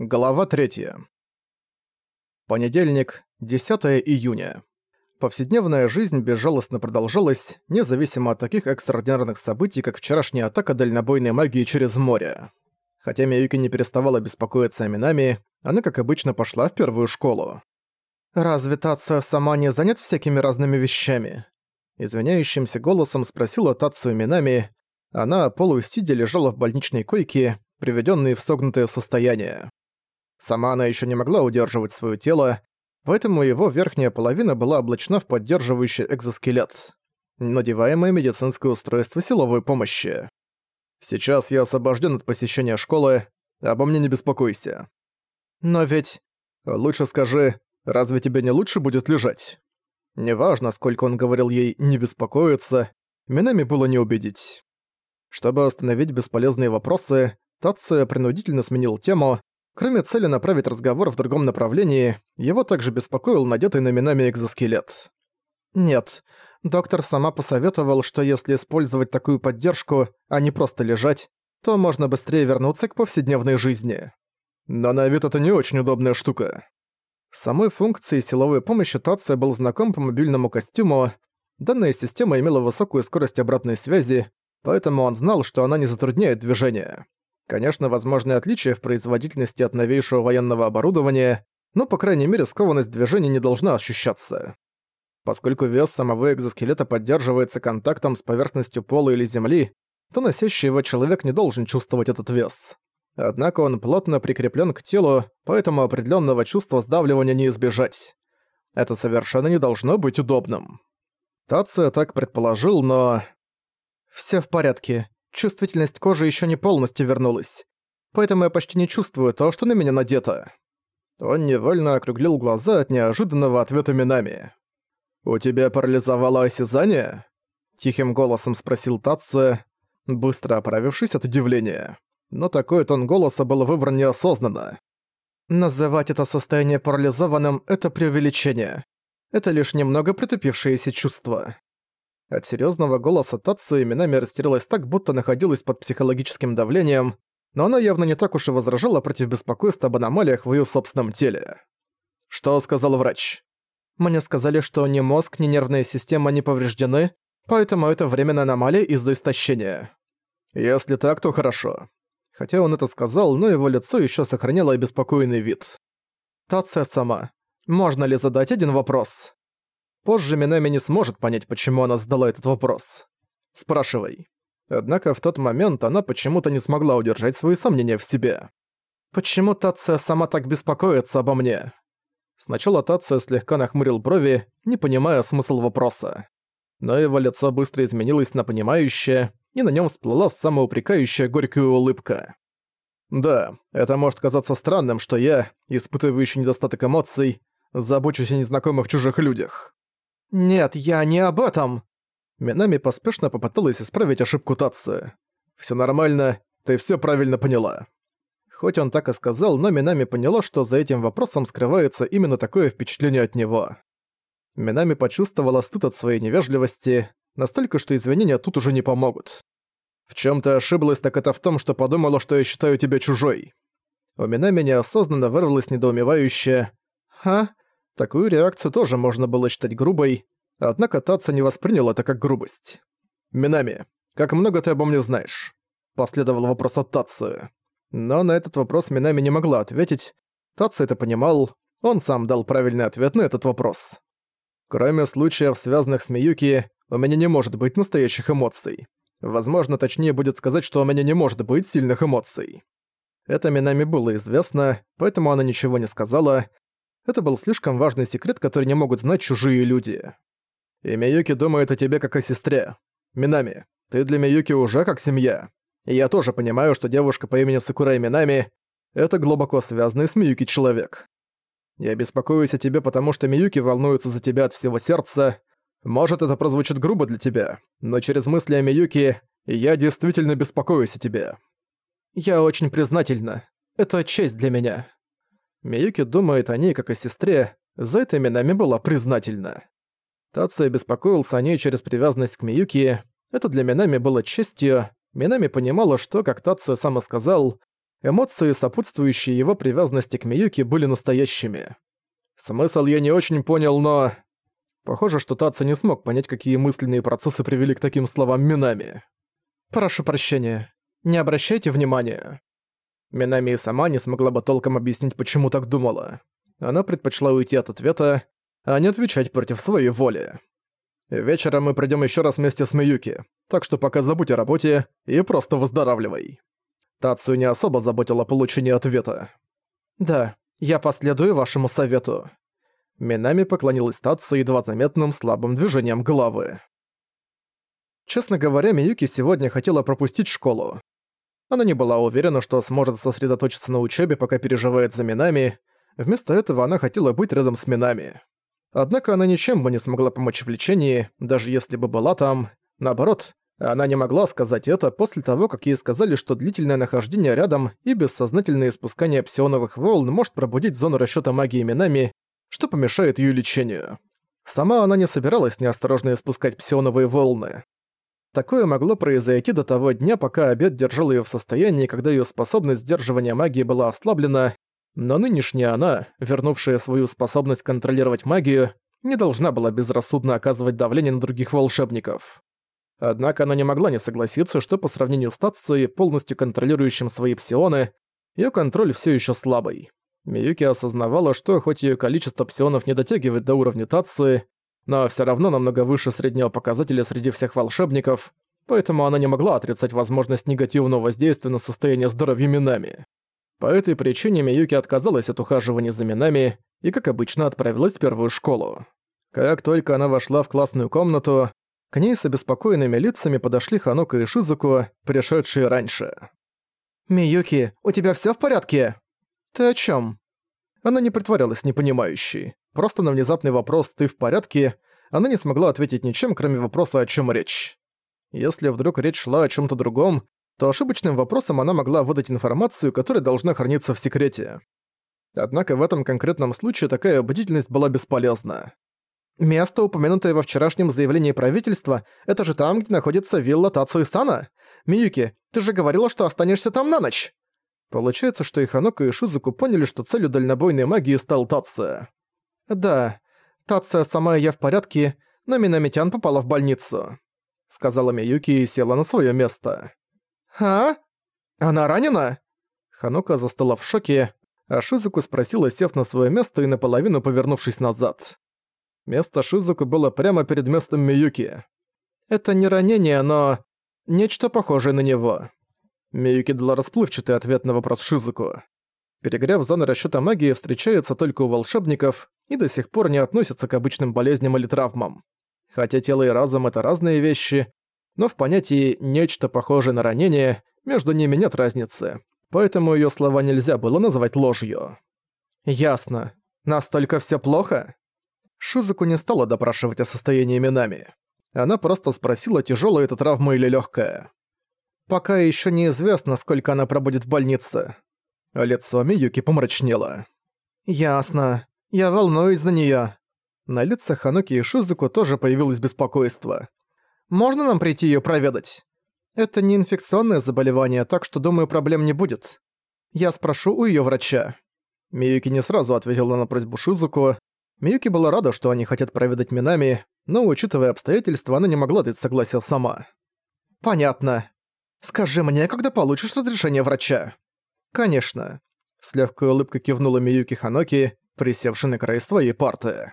Глава 3. Понедельник, 10 июня. Повседневная жизнь безжалостно продолжалась, независимо от таких экстраординарных событий, как вчерашняя атака дальнобойной магии через море. Хотя Миюки не переставала беспокоиться о Минами, она, как обычно, пошла в первую школу. «Разве Тация сама не занят всякими разными вещами?» Извиняющимся голосом спросила Тацию Минами. Она, полусидя, лежала в больничной койке, приведенной в согнутое состояние. Сама она еще не могла удерживать свое тело, поэтому его верхняя половина была облачена в поддерживающий экзоскелет, надеваемое медицинское устройство силовой помощи. Сейчас я освобожден от посещения школы, обо мне не беспокойся. Но ведь... Лучше скажи, разве тебе не лучше будет лежать? Неважно, сколько он говорил ей «не беспокоиться», Минами было не убедить. Чтобы остановить бесполезные вопросы, Тация принудительно сменил тему, Кроме цели направить разговор в другом направлении, его также беспокоил надетый на Минами экзоскелет. Нет, доктор сама посоветовал, что если использовать такую поддержку, а не просто лежать, то можно быстрее вернуться к повседневной жизни. Но на вид это не очень удобная штука. Самой функцией силовой помощи Тация был знаком по мобильному костюму. Данная система имела высокую скорость обратной связи, поэтому он знал, что она не затрудняет движение. Конечно, возможны отличия в производительности от новейшего военного оборудования, но, по крайней мере, скованность движения не должна ощущаться. Поскольку вес самого экзоскелета поддерживается контактом с поверхностью пола или земли, то носящий его человек не должен чувствовать этот вес. Однако он плотно прикреплен к телу, поэтому определенного чувства сдавливания не избежать. Это совершенно не должно быть удобным. Тация так предположил, но... Все в порядке чувствительность кожи еще не полностью вернулась. Поэтому я почти не чувствую то, что на меня надето. Он невольно округлил глаза от неожиданного ответа Минами. «У тебя парализовало осязание?» Тихим голосом спросил Татсу, быстро оправившись от удивления. Но такой тон голоса был выбран неосознанно. «Называть это состояние парализованным – это преувеличение. Это лишь немного притупившееся чувство. От серьезного голоса Татсу именами растерялась так, будто находилась под психологическим давлением, но она явно не так уж и возражала против беспокойства об аномалиях в ее собственном теле. Что сказал врач? Мне сказали, что ни мозг, ни нервная система не повреждены, поэтому это временная аномалия из-за истощения. Если так, то хорошо. Хотя он это сказал, но его лицо еще сохраняло обеспокоенный вид. Тация сама. Можно ли задать один вопрос? Позже Минами не сможет понять, почему она задала этот вопрос. Спрашивай. Однако в тот момент она почему-то не смогла удержать свои сомнения в себе. «Почему Тация сама так беспокоится обо мне?» Сначала Тация слегка нахмурил брови, не понимая смысл вопроса. Но его лицо быстро изменилось на понимающее, и на нем всплыла самоупрекающая горькая улыбка. «Да, это может казаться странным, что я, испытывающий недостаток эмоций, забочусь о незнакомых чужих людях. «Нет, я не об этом!» Минами поспешно попыталась исправить ошибку Татсы. «Всё нормально, ты всё правильно поняла». Хоть он так и сказал, но Минами поняла, что за этим вопросом скрывается именно такое впечатление от него. Минами почувствовала стыд от своей невежливости, настолько, что извинения тут уже не помогут. «В чём ты ошиблась, так это в том, что подумала, что я считаю тебя чужой». У Минами неосознанно вырвалось недоумевающее «Ха? Такую реакцию тоже можно было считать грубой, однако Татса не воспринял это как грубость. «Минами, как много ты обо мне знаешь?» Последовал вопрос от Татсы. Но на этот вопрос Минами не могла ответить. Татса это понимал, он сам дал правильный ответ на этот вопрос. Кроме случаев, связанных с Миюки, у меня не может быть настоящих эмоций. Возможно, точнее будет сказать, что у меня не может быть сильных эмоций. Это Минами было известно, поэтому она ничего не сказала, это был слишком важный секрет, который не могут знать чужие люди. И Миюки думает о тебе как о сестре. Минами, ты для Миюки уже как семья. И я тоже понимаю, что девушка по имени Сакурай Минами — это глубоко связанный с Миюки человек. Я беспокоюсь о тебе, потому что Миюки волнуется за тебя от всего сердца. Может, это прозвучит грубо для тебя, но через мысли о Миюки я действительно беспокоюсь о тебе. Я очень признательна. Это честь для меня. Миюки думает о ней как о сестре, за это Минами была признательна. Тация беспокоился о ней через привязанность к Миюки, это для Минами было честью, Минами понимала, что, как Тация сам сказал, Эмоции, сопутствующие его привязанности к Миюки, были настоящими. Смысл я не очень понял, но... Похоже, что Таца не смог понять, какие мысленные процессы привели к таким словам Минами. «Прошу прощения. Не обращайте внимания». Минами и сама не смогла бы толком объяснить, почему так думала. Она предпочла уйти от ответа, а не отвечать против своей воли. «Вечером мы придём ещё раз вместе с Миюки, так что пока забудь о работе и просто выздоравливай». Тацию не особо заботила получение ответа. «Да, я последую вашему совету». Минами поклонилась Тацию едва заметным слабым движением головы. Честно говоря, Миюки сегодня хотела пропустить школу. Она не была уверена, что сможет сосредоточиться на учебе, пока переживает за Минами. Вместо этого она хотела быть рядом с Минами. Однако она ничем бы не смогла помочь в лечении, даже если бы была там. Наоборот, она не могла сказать это после того, как ей сказали, что длительное нахождение рядом и бессознательное испускание псионовых волн может пробудить зону расчёта магии именами, что помешает её лечению. Сама она не собиралась неосторожно испускать псионовые волны. Такое могло произойти до того дня, пока обед держал её в состоянии, когда её способность сдерживания магии была ослаблена, но нынешняя она, вернувшая свою способность контролировать магию, не должна была безрассудно оказывать давление на других волшебников. Однако она не могла не согласиться, что по сравнению с Тацией, полностью контролирующим свои псионы, её контроль всё ещё слабый. Миюки осознавала, что хоть её количество псионов не дотягивает до уровня Тации, но всё равно намного выше среднего показателя среди всех волшебников, поэтому она не могла отрицать возможность негативного воздействия на состояние здоровья Минами. По этой причине Миюки отказалась от ухаживания за Минами и, как обычно, отправилась в первую школу. Как только она вошла в классную комнату, к ней с обеспокоенными лицами подошли Ханока и Шизуку, пришедшие раньше. «Миюки, у тебя всё в порядке?» «Ты о чём?» Она не притворялась непонимающей. Просто на внезапный вопрос «ты в порядке?» она не смогла ответить ничем, кроме вопроса, о чём речь. Если вдруг речь шла о чём-то другом, то ошибочным вопросом она могла выдать информацию, которая должна храниться в секрете. Однако в этом конкретном случае такая бдительность была бесполезна. Место, упомянутое во вчерашнем заявлении правительства, это же там, где находится вилла Тацуи-сана. Миюки, ты же говорила, что останешься там на ночь. Получается, что и Ханока, и Шизуку поняли, что целью дальнобойной магии стал Тация. Да, Тация сама и я в порядке, но Минамитян попала в больницу. Сказала Миюки и села на свое место. «А? Она ранена?» Ханока застыла в шоке, а Шизуку спросила, сев на свое место и наполовину повернувшись назад. Место Шизуку было прямо перед местом Миюки. Это не ранение, но... нечто похожее на него. Миюки дала расплывчатый ответ на вопрос Шизуку. Перегрев зоны расчёта магии встречается только у волшебников и до сих пор не относится к обычным болезням или травмам. Хотя тело и разум — это разные вещи, но в понятии «нечто похожее на ранение» между ними нет разницы, поэтому её слова нельзя было называть ложью. «Ясно. Настолько всё плохо?» Шизуку не стала допрашивать о состоянии Минами. Она просто спросила, тяжелая эта травма или легкая. Пока еще неизвестно, сколько она пробудет в больнице. Лицо Миюки помрачнело. «Ясно. Я волнуюсь за нее. На лице Ханоки и Шизуку тоже появилось беспокойство. «Можно нам прийти ее проведать?» «Это не инфекционное заболевание, так что, думаю, проблем не будет. Я спрошу у ее врача». Миюки не сразу ответила на просьбу Шизуку, Миюки была рада, что они хотят проведать Минами, но, учитывая обстоятельства, она не могла дать согласие сама. «Понятно. Скажи мне, когда получишь разрешение врача?» «Конечно». С легкой улыбкой кивнула Миюки Ханоки, присевший на край своей парты.